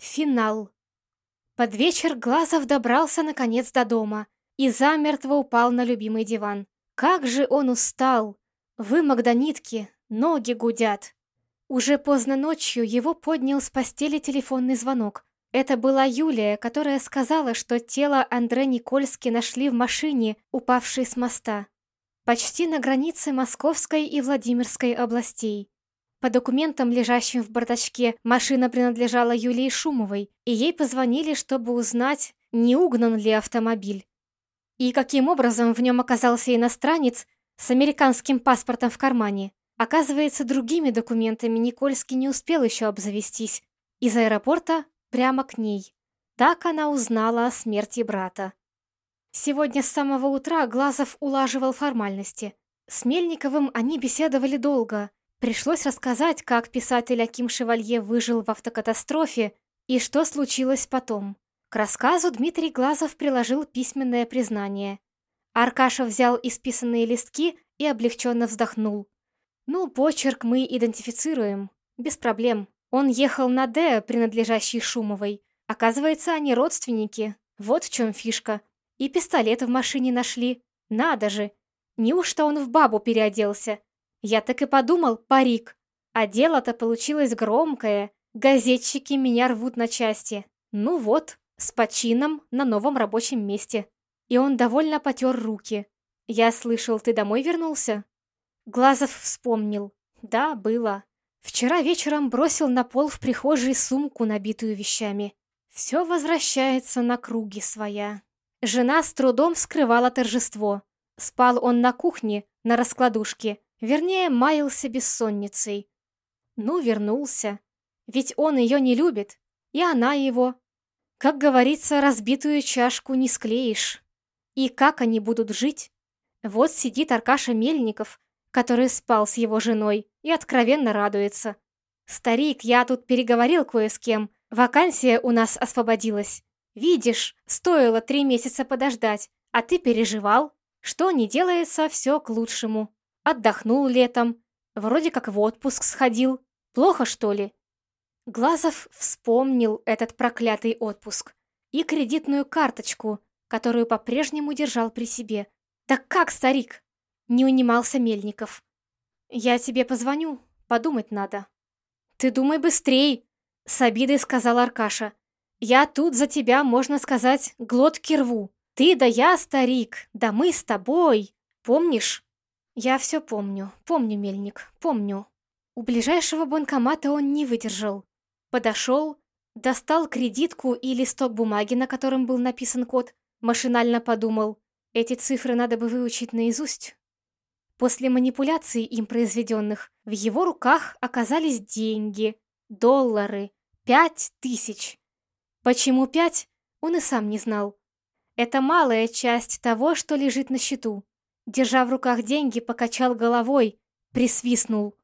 Финал. Под вечер Глазов добрался наконец до дома и замертво упал на любимый диван. Как же он устал! Вымок до нитки, ноги гудят. Уже поздно ночью его поднял с постели телефонный звонок. Это была Юлия, которая сказала, что тело Андре Никольски нашли в машине, упавшей с моста. Почти на границе Московской и Владимирской областей. По документам, лежащим в бардачке, машина принадлежала Юлии Шумовой, и ей позвонили, чтобы узнать, не угнан ли автомобиль. И каким образом в нем оказался иностранец с американским паспортом в кармане. Оказывается, другими документами Никольский не успел еще обзавестись. Из аэропорта прямо к ней. Так она узнала о смерти брата. Сегодня с самого утра Глазов улаживал формальности. С Мельниковым они беседовали долго, Пришлось рассказать, как писатель Аким Шевалье выжил в автокатастрофе и что случилось потом. К рассказу Дмитрий Глазов приложил письменное признание. Аркаша взял исписанные листки и облегченно вздохнул. «Ну, почерк мы идентифицируем. Без проблем. Он ехал на Д, принадлежащий Шумовой. Оказывается, они родственники. Вот в чем фишка. И пистолет в машине нашли. Надо же! Неужто он в бабу переоделся? Я так и подумал, парик. А дело-то получилось громкое. Газетчики меня рвут на части. Ну вот, с почином на новом рабочем месте. И он довольно потер руки. Я слышал, ты домой вернулся? Глазов вспомнил. Да, было. Вчера вечером бросил на пол в прихожей сумку, набитую вещами. Все возвращается на круги своя. Жена с трудом скрывала торжество. Спал он на кухне, на раскладушке, Вернее, маялся бессонницей. Ну, вернулся. Ведь он ее не любит, и она его. Как говорится, разбитую чашку не склеишь. И как они будут жить? Вот сидит Аркаша Мельников, который спал с его женой, и откровенно радуется. «Старик, я тут переговорил кое с кем. Вакансия у нас освободилась. Видишь, стоило три месяца подождать, а ты переживал. Что не делается, все к лучшему». Отдохнул летом. Вроде как в отпуск сходил. Плохо, что ли? Глазов вспомнил этот проклятый отпуск и кредитную карточку, которую по-прежнему держал при себе. «Так как, старик?» Не унимался Мельников. «Я тебе позвоню, подумать надо». «Ты думай быстрей!» С обидой сказал Аркаша. «Я тут за тебя, можно сказать, глотки рву. Ты да я, старик, да мы с тобой. Помнишь?» Я все помню, помню, Мельник, помню. У ближайшего банкомата он не выдержал. Подошел, достал кредитку и листок бумаги, на котором был написан код, машинально подумал, эти цифры надо бы выучить наизусть. После манипуляций им произведенных в его руках оказались деньги, доллары, пять тысяч. Почему пять, он и сам не знал. Это малая часть того, что лежит на счету держа в руках деньги, покачал головой, присвистнул.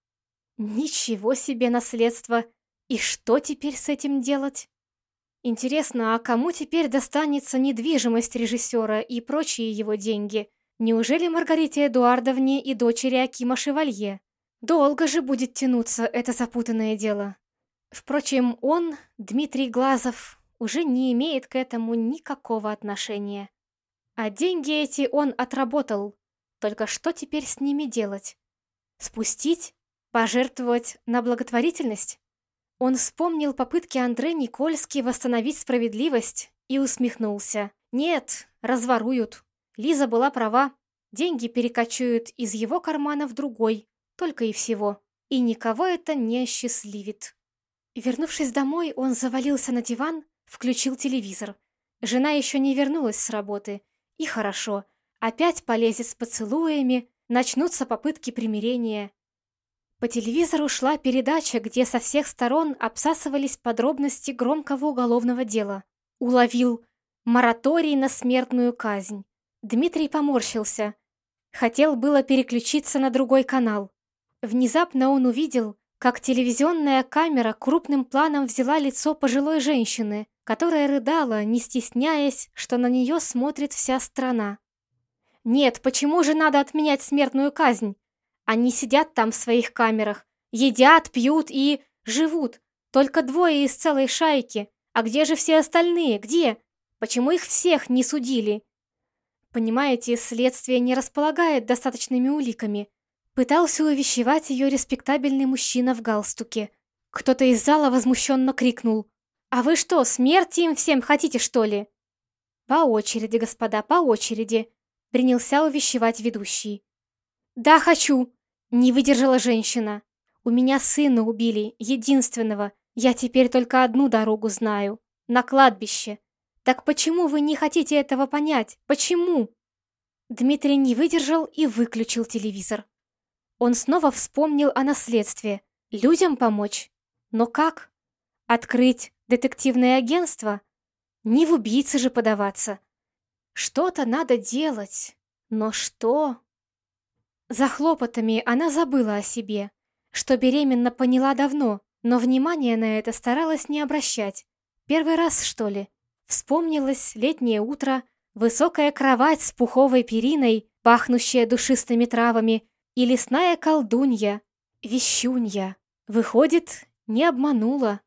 Ничего себе наследство! И что теперь с этим делать? Интересно, а кому теперь достанется недвижимость режиссера и прочие его деньги? Неужели Маргарите Эдуардовне и дочери Акима Шевалье? Долго же будет тянуться это запутанное дело. Впрочем, он, Дмитрий Глазов, уже не имеет к этому никакого отношения. А деньги эти он отработал, только что теперь с ними делать? Спустить? Пожертвовать на благотворительность? Он вспомнил попытки Андре Никольски восстановить справедливость и усмехнулся. Нет, разворуют. Лиза была права. Деньги перекочуют из его кармана в другой. Только и всего. И никого это не осчастливит. Вернувшись домой, он завалился на диван, включил телевизор. Жена еще не вернулась с работы. И хорошо. Опять полезет с поцелуями, начнутся попытки примирения. По телевизору шла передача, где со всех сторон обсасывались подробности громкого уголовного дела. Уловил мораторий на смертную казнь. Дмитрий поморщился. Хотел было переключиться на другой канал. Внезапно он увидел, как телевизионная камера крупным планом взяла лицо пожилой женщины, которая рыдала, не стесняясь, что на нее смотрит вся страна. Нет, почему же надо отменять смертную казнь? Они сидят там в своих камерах, едят, пьют и живут. Только двое из целой шайки. А где же все остальные? Где? Почему их всех не судили? Понимаете, следствие не располагает достаточными уликами. Пытался увещевать ее респектабельный мужчина в галстуке. Кто-то из зала возмущенно крикнул. «А вы что, смерти им всем хотите, что ли?» «По очереди, господа, по очереди», — принялся увещевать ведущий. «Да, хочу!» — не выдержала женщина. «У меня сына убили, единственного. Я теперь только одну дорогу знаю. На кладбище. Так почему вы не хотите этого понять? Почему?» Дмитрий не выдержал и выключил телевизор. Он снова вспомнил о наследстве. Людям помочь? Но как? Открыть детективное агентство? Не в убийцы же подаваться. Что-то надо делать. Но что? За хлопотами она забыла о себе, что беременна поняла давно, но внимания на это старалась не обращать. Первый раз, что ли? Вспомнилось летнее утро, высокая кровать с пуховой периной, пахнущая душистыми травами, и лесная колдунья, вещунья. Выходит, не обманула.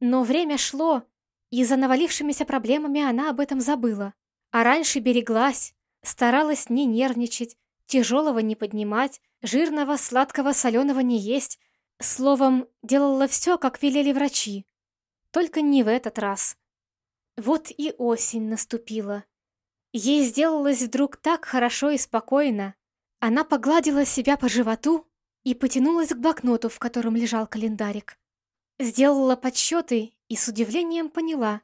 Но время шло, и за навалившимися проблемами она об этом забыла. А раньше береглась, старалась не нервничать, тяжелого не поднимать, жирного, сладкого, соленого не есть. Словом, делала все, как велели врачи. Только не в этот раз. Вот и осень наступила. Ей сделалось вдруг так хорошо и спокойно. Она погладила себя по животу и потянулась к блокноту, в котором лежал календарик. Сделала подсчеты и с удивлением поняла,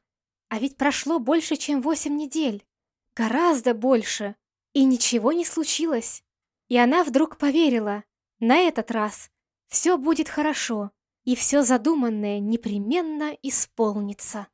а ведь прошло больше, чем восемь недель. Гораздо больше. И ничего не случилось. И она вдруг поверила, на этот раз все будет хорошо, и все задуманное непременно исполнится.